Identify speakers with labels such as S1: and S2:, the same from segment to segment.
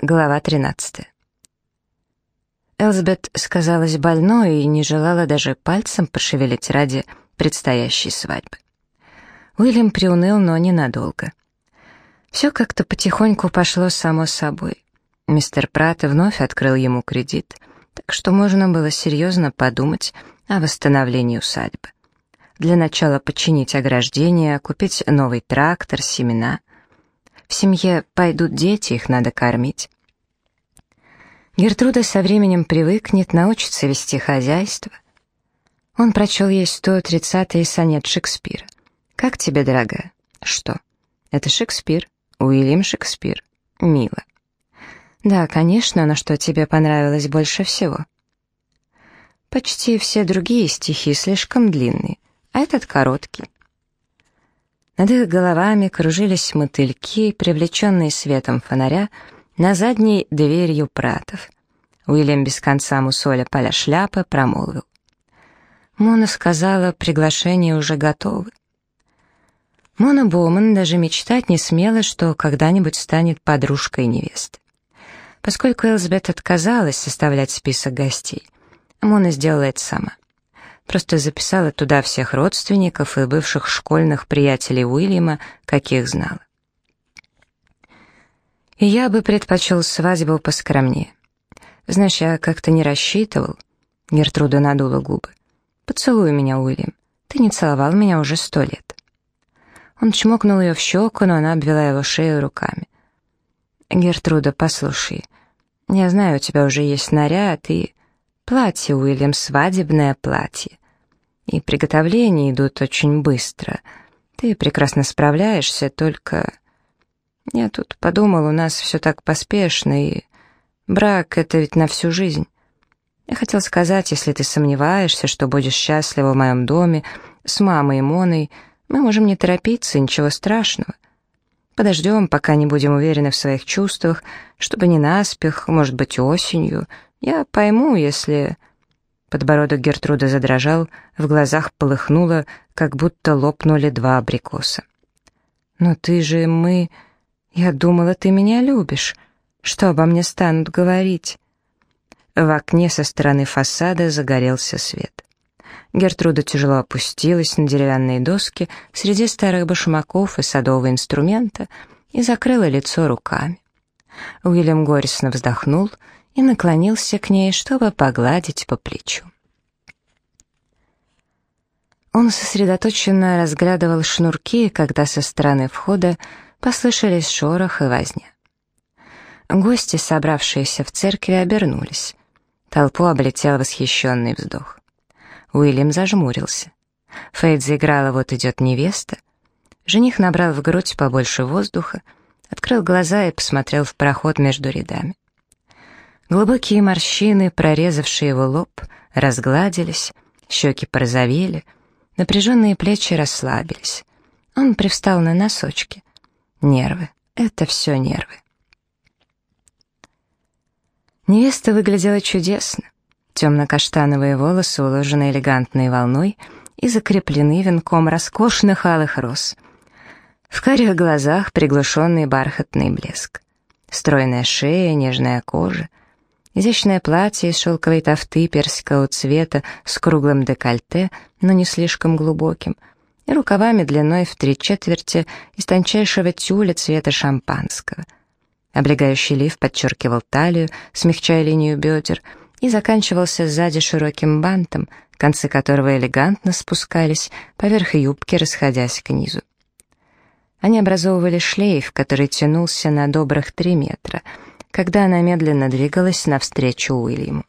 S1: Глава 13. Элсбет сказалась больной и не желала даже пальцем пошевелить ради предстоящей свадьбы. Уильям приуныл, но ненадолго. Все как-то потихоньку пошло само собой. Мистер Пратт вновь открыл ему кредит, так что можно было серьезно подумать о восстановлении усадьбы. Для начала починить ограждение, купить новый трактор, семена — в семье пойдут дети, их надо кормить. Гертруда со временем привыкнет, научится вести хозяйство. Он прочел ей 130-й сонет Шекспира. «Как тебе, дорогая?» «Что?» «Это Шекспир. Уильям Шекспир. Мило». «Да, конечно, но что тебе понравилось больше всего?» «Почти все другие стихи слишком длинные, а этот короткий. Над их головами кружились мотыльки, привлеченные светом фонаря, на задней дверью пратов. Уильям без конца мусоля поля шляпы промолвил. Мона сказала, приглашение уже готовы. Мона Боуман даже мечтать не смела, что когда-нибудь станет подружкой невесты. Поскольку Элизабет отказалась составлять список гостей, Мона сделала это сама. Просто записала туда всех родственников и бывших школьных приятелей Уильяма, каких знала. И я бы предпочел свадьбу поскромнее. Знаешь, я как-то не рассчитывал. Гертруда надула губы. Поцелуй меня, Уильям. Ты не целовал меня уже сто лет. Он чмокнул ее в щеку, но она обвела его шею руками. «Гертруда, послушай, я знаю, у тебя уже есть наряд и...» Платье, Уильям, свадебное платье. И приготовления идут очень быстро. Ты прекрасно справляешься, только... Я тут подумал, у нас все так поспешно, и... Брак — это ведь на всю жизнь. Я хотел сказать, если ты сомневаешься, что будешь счастлива в моем доме, с мамой и Моной, мы можем не торопиться, ничего страшного. Подождем, пока не будем уверены в своих чувствах, чтобы не наспех, может быть, осенью — я пойму, если...» Подбородок Гертруда задрожал, в глазах полыхнуло, как будто лопнули два абрикоса. «Но ты же мы... Я думала, ты меня любишь. Что обо мне станут говорить?» В окне со стороны фасада загорелся свет. Гертруда тяжело опустилась на деревянные доски среди старых башмаков и садового инструмента и закрыла лицо руками. Уильям горестно вздохнул и наклонился к ней, чтобы погладить по плечу. Он сосредоточенно разглядывал шнурки, когда со стороны входа послышались шорох и возня. Гости, собравшиеся в церкви, обернулись. Толпу облетел восхищенный вздох. Уильям зажмурился. Фейд заиграла «Вот идет невеста». Жених набрал в грудь побольше воздуха, открыл глаза и посмотрел в проход между рядами. Глубокие морщины, прорезавшие его лоб, разгладились, щеки порозовели, напряженные плечи расслабились. Он привстал на носочки. Нервы. Это все нервы. Невеста выглядела чудесно. Темно-каштановые волосы уложены элегантной волной и закреплены венком роскошных алых роз. В карих глазах приглушенный бархатный блеск. Стройная шея, нежная кожа, Изящное платье из шелковой тофты персикового цвета с круглым декольте, но не слишком глубоким, и рукавами длиной в три четверти из тончайшего тюля цвета шампанского. Облегающий лиф подчеркивал талию, смягчая линию бедер, и заканчивался сзади широким бантом, концы которого элегантно спускались поверх юбки, расходясь к низу. Они образовывали шлейф, который тянулся на добрых три метра — когда она медленно двигалась навстречу Уильяму.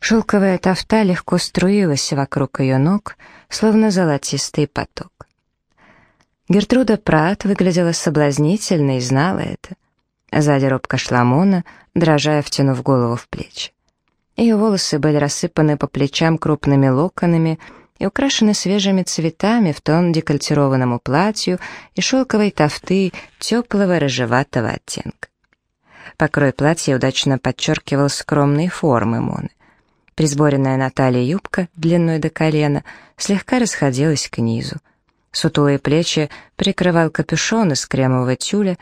S1: Шелковая тафта легко струилась вокруг ее ног, словно золотистый поток. Гертруда Прат выглядела соблазнительно и знала это. Сзади робко шла Мона, дрожа втянув голову в плечи. Ее волосы были рассыпаны по плечам крупными локонами и украшены свежими цветами в тон декольтированному платью и шелковой тафты теплого рыжеватого оттенка. Покрой платья удачно подчеркивал скромные формы Моны. Присборенная на талии юбка, длиной до колена, слегка расходилась к низу. Сутулые плечи прикрывал капюшон из кремового тюля,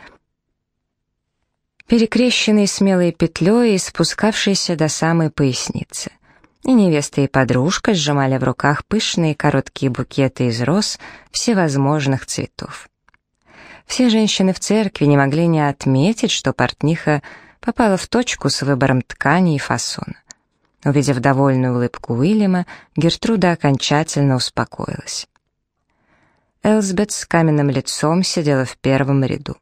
S1: перекрещенный смелой петлей и спускавшийся до самой поясницы. И невеста и подружка сжимали в руках пышные короткие букеты из роз всевозможных цветов. Все женщины в церкви не могли не отметить, что портниха попала в точку с выбором ткани и фасона. Увидев довольную улыбку Уильяма, Гертруда окончательно успокоилась. Элсбет с каменным лицом сидела в первом ряду.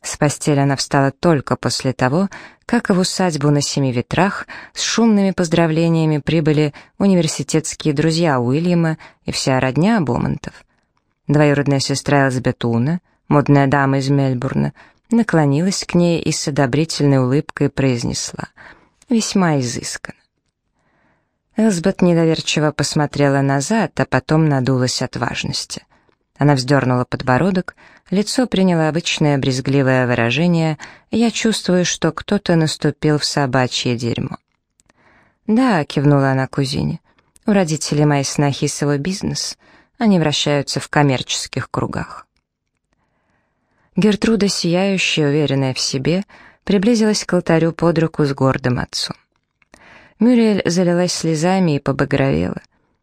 S1: С постели она встала только после того, как в усадьбу на Семи Ветрах с шумными поздравлениями прибыли университетские друзья Уильяма и вся родня Бомонтов. Двоюродная сестра Элсбет Уна, модная дама из Мельбурна, наклонилась к ней и с одобрительной улыбкой произнесла «Весьма изысканно». Элсбет недоверчиво посмотрела назад, а потом надулась от важности. Она вздернула подбородок, лицо приняло обычное брезгливое выражение «Я чувствую, что кто-то наступил в собачье дерьмо». «Да», — кивнула она кузине, — «у родителей моей снохи свой бизнес, они вращаются в коммерческих кругах». Гертруда, сияющая, уверенная в себе, приблизилась к алтарю под руку с гордым отцом. Мюриэль залилась слезами и побагровела.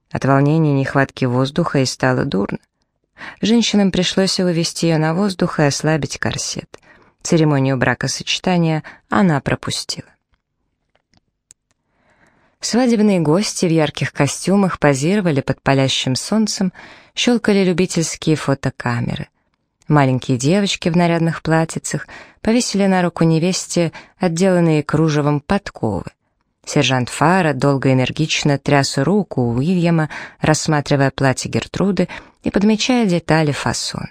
S1: От волнения нехватки воздуха и стало дурно. Женщинам пришлось вывести ее на воздух и ослабить корсет. Церемонию бракосочетания она пропустила. Свадебные гости в ярких костюмах позировали под палящим солнцем, щелкали любительские фотокамеры. Маленькие девочки в нарядных платьицах повесили на руку невесте отделанные кружевом подковы. Сержант Фара долго и энергично тряс руку у Уильяма, рассматривая платье Гертруды и подмечая детали фасона.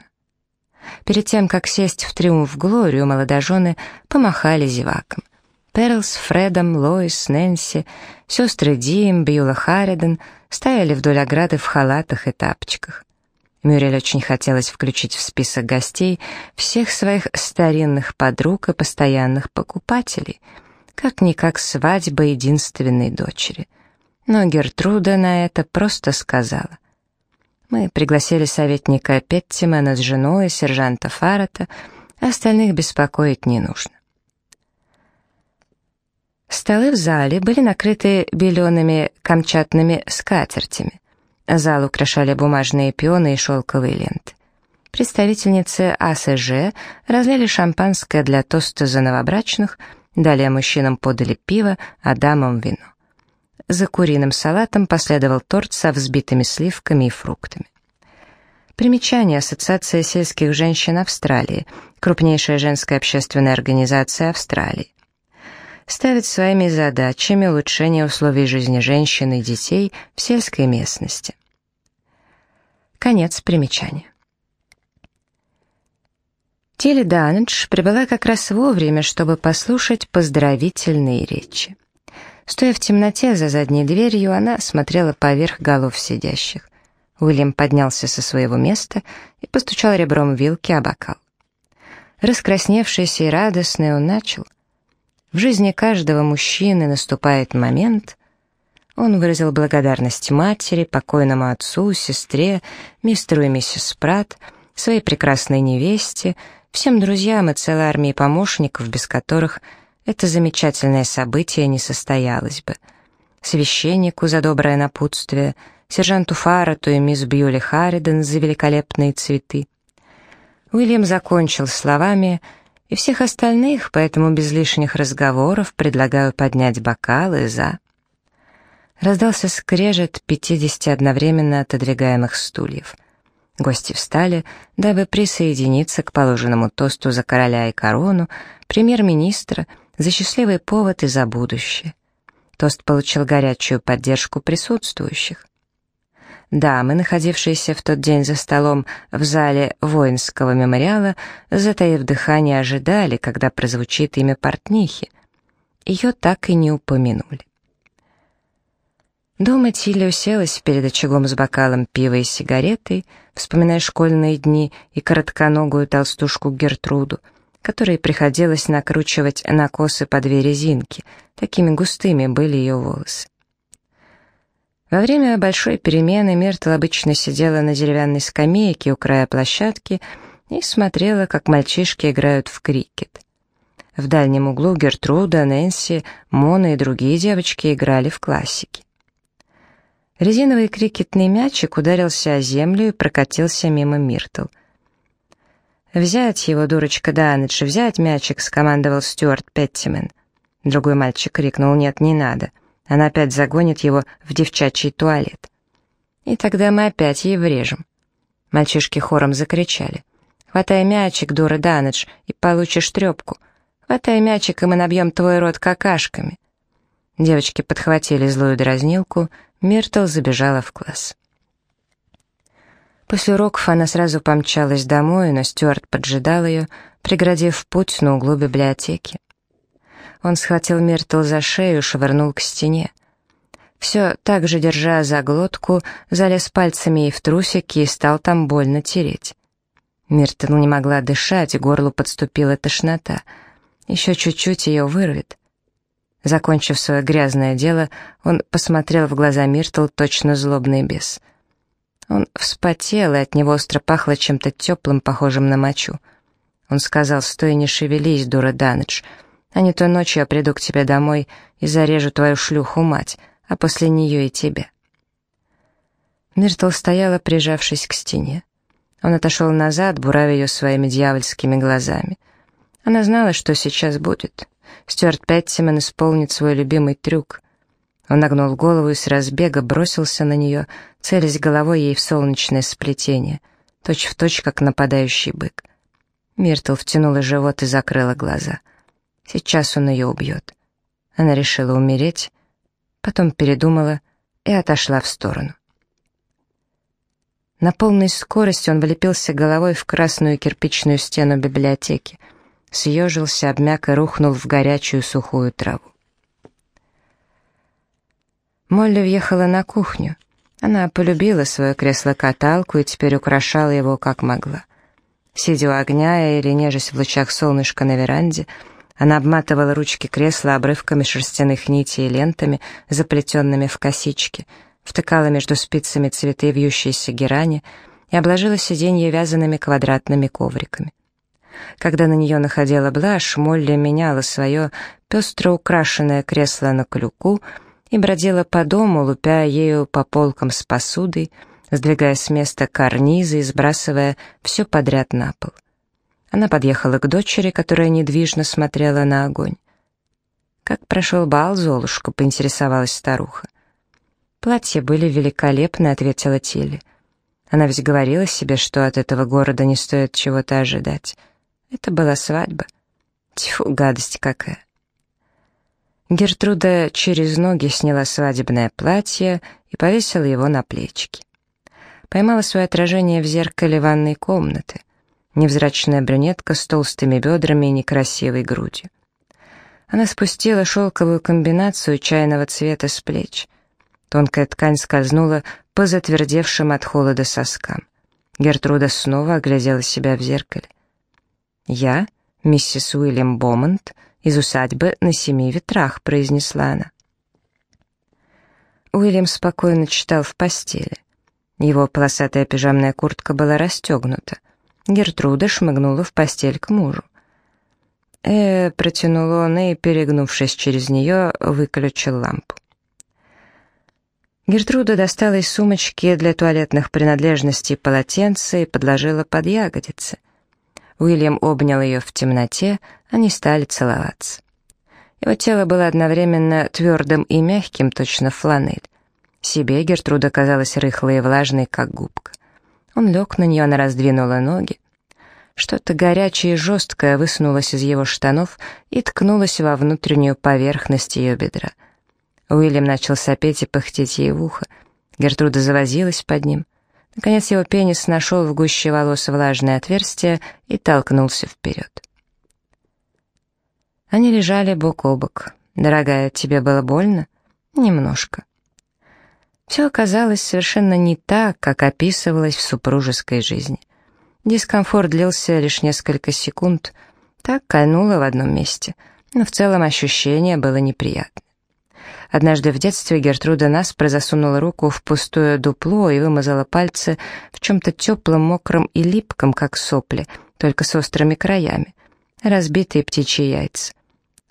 S1: Перед тем, как сесть в триумф Глорию, молодожены помахали зевакам. Перлс, Фредом, Лоис, Нэнси, сестры Дим, Бьюла Харриден стояли вдоль ограды в халатах и тапочках. Мюрель очень хотелось включить в список гостей всех своих старинных подруг и постоянных покупателей — как-никак свадьба единственной дочери. Но Гертруда на это просто сказала. Мы пригласили советника Петтимена с женой, сержанта Фаррета, остальных беспокоить не нужно. Столы в зале были накрыты белеными камчатными скатертями. Зал украшали бумажные пионы и шелковые ленты. Представительницы АСЖ разлили шампанское для тоста за новобрачных — Далее мужчинам подали пиво, а дамам вино. За куриным салатом последовал торт со взбитыми сливками и фруктами. Примечание Ассоциация сельских женщин Австралии, крупнейшая женская общественная организация Австралии. Ставит своими задачами улучшение условий жизни женщин и детей в сельской местности. Конец примечания. Тилли Данедж прибыла как раз вовремя, чтобы послушать поздравительные речи. Стоя в темноте за задней дверью, она смотрела поверх голов сидящих. Уильям поднялся со своего места и постучал ребром вилки о бокал. Раскрасневшийся и радостный он начал. В жизни каждого мужчины наступает момент. Он выразил благодарность матери, покойному отцу, сестре, мистеру и миссис Пратт, своей прекрасной невесте, всем друзьям и целой армии помощников, без которых это замечательное событие не состоялось бы. Священнику за доброе напутствие, сержанту Фарату и мисс Бьюли Харриден за великолепные цветы. Уильям закончил словами «И всех остальных, поэтому без лишних разговоров предлагаю поднять бокалы за...» Раздался скрежет пятидесяти одновременно отодвигаемых стульев. Гости встали, дабы присоединиться к положенному тосту за короля и корону, премьер-министра, за счастливый повод и за будущее. Тост получил горячую поддержку присутствующих. Дамы, находившиеся в тот день за столом в зале воинского мемориала, затаив дыхание, ожидали, когда прозвучит имя портнихи. Ее так и не упомянули. Дома Тилли уселась перед очагом с бокалом пива и сигаретой, вспоминая школьные дни и коротконогую толстушку Гертруду, которой приходилось накручивать на косы по две резинки, такими густыми были ее волосы. Во время большой перемены Миртл обычно сидела на деревянной скамейке у края площадки и смотрела, как мальчишки играют в крикет. В дальнем углу Гертруда, Нэнси, Мона и другие девочки играли в классики. Резиновый крикетный мячик ударился о землю и прокатился мимо Миртл. «Взять его, дурочка Данедж, взять мячик!» — скомандовал Стюарт Петтимен. Другой мальчик крикнул «Нет, не надо!» Она опять загонит его в девчачий туалет. И тогда мы опять ей врежем. Мальчишки хором закричали. «Хватай мячик, дура Данедж, и получишь трепку. Хватай мячик, и мы набьем твой рот какашками». Девочки подхватили злую дразнилку, Миртл забежала в класс. После уроков она сразу помчалась домой, но Стюарт поджидал ее, преградив путь на углу библиотеки. Он схватил Миртл за шею и швырнул к стене. Все так же, держа за глотку, залез пальцами ей в трусики и стал там больно тереть. Миртл не могла дышать, горлу подступила тошнота. Еще чуть-чуть ее вырвет. Закончив свое грязное дело, он посмотрел в глаза Миртл точно злобный бес. Он вспотел, и от него остро пахло чем-то теплым, похожим на мочу. Он сказал, «Стой, не шевелись, дура Данедж, а не то ночью я приду к тебе домой и зарежу твою шлюху-мать, а после нее и тебя». Миртл стояла, прижавшись к стене. Он отошел назад, буравя ее своими дьявольскими глазами. Она знала, что сейчас будет. Стюарт Петтиман исполнит свой любимый трюк. Он нагнул голову и с разбега бросился на нее, целясь головой ей в солнечное сплетение, точь-в-точь, точь, как нападающий бык. Миртл втянула живот и закрыла глаза — Сейчас он ее убьет. Она решила умереть, потом передумала и отошла в сторону. На полной скорости он влепился головой в красную кирпичную стену библиотеки, съежился, обмяк и рухнул в горячую сухую траву. Молли въехала на кухню. Она полюбила свое кресло-каталку и теперь украшала его как могла. Сидя у огня или нежесть в лучах солнышка на веранде, она обматывала ручки кресла обрывками шерстяных нитей и лентами, заплетенными в косички, втыкала между спицами цветы вьющейся герани и обложила сиденье вязаными квадратными ковриками. Когда на нее находила блажь, Молли меняла свое пестро украшенное кресло на клюку и бродила по дому, лупя ею по полкам с посудой, сдвигая с места карнизы и сбрасывая все подряд на пол. Она подъехала к дочери, которая недвижно смотрела на огонь. «Как прошел бал, Золушка?» — поинтересовалась старуха. «Платья были великолепны», — ответила Тилли. Она ведь говорила себе, что от этого города не стоит чего-то ожидать. Это была свадьба. Тьфу, гадость какая. Гертруда через ноги сняла свадебное платье и повесила его на плечики. Поймала свое отражение в зеркале ванной комнаты — невзрачная брюнетка с толстыми бедрами и некрасивой грудью. Она спустила шелковую комбинацию чайного цвета с плеч. Тонкая ткань скользнула по затвердевшим от холода соскам. Гертруда снова оглядела себя в зеркале. «Я, миссис Уильям Бомонт, из усадьбы на семи ветрах», — произнесла она. Уильям спокойно читал в постели. Его полосатая пижамная куртка была расстегнута. Гертруда шмыгнула в постель к мужу. «Э», — протянул он и, перегнувшись через нее, выключил лампу. Гертруда достала из сумочки для туалетных принадлежностей полотенце и подложила под ягодицы. Уильям обнял ее в темноте, они стали целоваться. Его тело было одновременно твердым и мягким, точно фланель. Себе Гертруда казалась рыхлой и влажной, как губка. Он лег на нее, она раздвинула ноги. Что-то горячее и жесткое высунулось из его штанов и ткнулось во внутреннюю поверхность ее бедра. Уильям начал сопеть и пыхтеть ей в ухо. Гертруда завозилась под ним. Наконец его пенис нашел в гуще волос влажное отверстие и толкнулся вперед. Они лежали бок о бок. «Дорогая, тебе было больно?» «Немножко». Все оказалось совершенно не так, как описывалось в супружеской жизни. Дискомфорт длился лишь несколько секунд, так кольнуло в одном месте, но в целом ощущение было неприятное. Однажды в детстве Гертруда наспро засунула руку в пустое дупло и вымазала пальцы в чем-то теплом, мокром и липком, как сопли, только с острыми краями. разбитые птичьи яйца.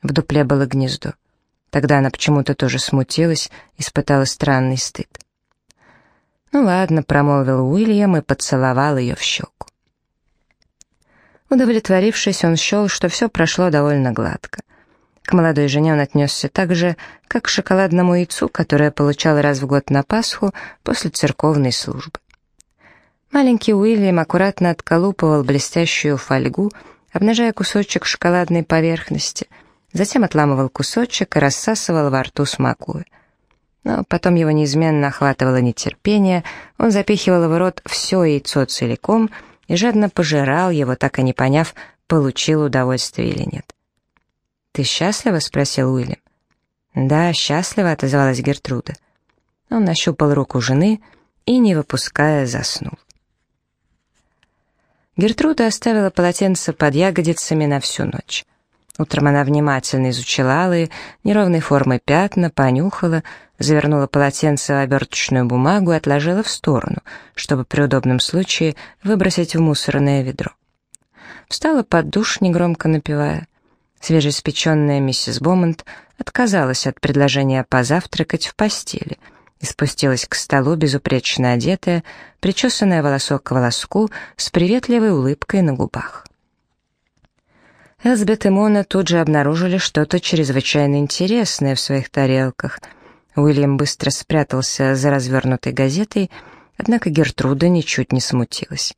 S1: В дупле было гнездо. Тогда она почему-то тоже смутилась, испытала странный стыд. «Ну ладно», — промолвил Уильям и поцеловал ее в щеку. Удовлетворившись, он счел, что все прошло довольно гладко. К молодой жене он отнесся так же, как к шоколадному яйцу, которое получал раз в год на Пасху после церковной службы. Маленький Уильям аккуратно отколупывал блестящую фольгу, обнажая кусочек шоколадной поверхности, затем отламывал кусочек и рассасывал во рту, смакуя. Но потом его неизменно охватывало нетерпение, он запихивал в рот все яйцо целиком и жадно пожирал его, так и не поняв, получил удовольствие или нет. «Ты счастлива?» — спросил Уильям. «Да, счастлива», — отозвалась Гертруда. Он нащупал руку жены и, не выпуская, заснул. Гертруда оставила полотенце под ягодицами на всю ночь. Утром она внимательно изучила алые, неровной формы пятна, понюхала, завернула полотенце в оберточную бумагу и отложила в сторону, чтобы при удобном случае выбросить в мусорное ведро. Встала под душ, негромко напевая. Свежеиспеченная миссис Бомонт отказалась от предложения позавтракать в постели и спустилась к столу безупречно одетая, причесанная волосок к волоску, с приветливой улыбкой на губах. Элсбет и Мона тут же обнаружили что-то чрезвычайно интересное в своих тарелках. Уильям быстро спрятался за развернутой газетой, однако Гертруда ничуть не смутилась.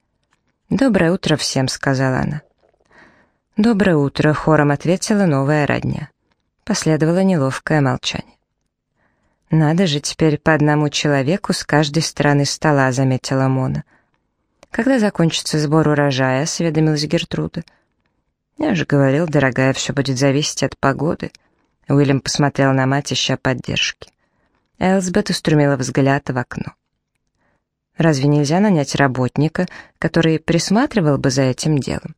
S1: «Доброе утро всем», — сказала она. «Доброе утро», — хором ответила новая родня. Последовало неловкое молчание. «Надо же теперь по одному человеку с каждой стороны стола», — заметила Мона. «Когда закончится сбор урожая?» — осведомилась Гертруда. «Гертруда». «Я же говорил, дорогая, все будет зависеть от погоды». Уильям посмотрел на мать, ища поддержки. Элсбет устремила взгляд в окно. «Разве нельзя нанять работника, который присматривал бы за этим делом?»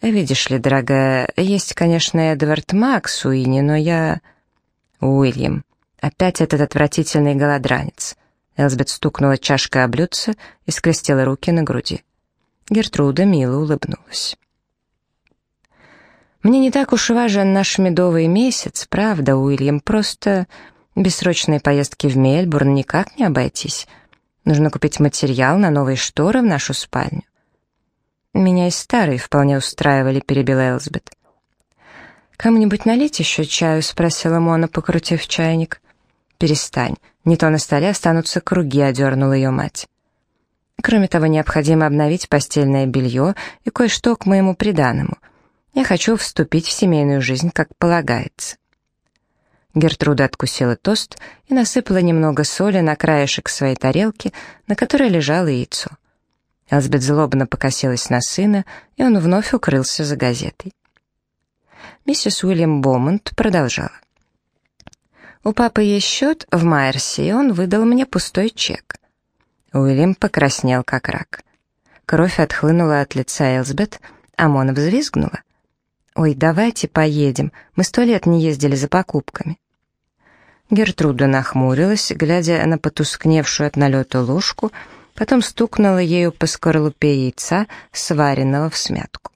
S1: «Видишь ли, дорогая, есть, конечно, Эдвард Макс Уинни, но я...» «Уильям, опять этот отвратительный голодранец». Элсбет стукнула чашкой о блюдце и скрестила руки на груди. Гертруда мило улыбнулась. Мне не так уж важен наш медовый месяц, правда, Уильям, просто бессрочные поездки в Мельбурн никак не обойтись. Нужно купить материал на новые шторы в нашу спальню. Меня и старые вполне устраивали, перебила Элсбет. «Кому-нибудь налить еще чаю?» — спросила Мона, покрутив чайник. «Перестань, не то на столе останутся круги», — одернула ее мать. «Кроме того, необходимо обновить постельное белье и кое-что к моему приданому — я хочу вступить в семейную жизнь, как полагается». Гертруда откусила тост и насыпала немного соли на краешек своей тарелки, на которой лежало яйцо. Элсбет злобно покосилась на сына, и он вновь укрылся за газетой. Миссис Уильям Бомонт продолжала. «У папы есть счет в Майерсе, и он выдал мне пустой чек». Уильям покраснел, как рак. Кровь отхлынула от лица Элсбет, а Мона взвизгнула. «Ой, давайте поедем, мы сто лет не ездили за покупками». Гертруда нахмурилась, глядя на потускневшую от налета ложку, потом стукнула ею по скорлупе яйца, сваренного в смятку.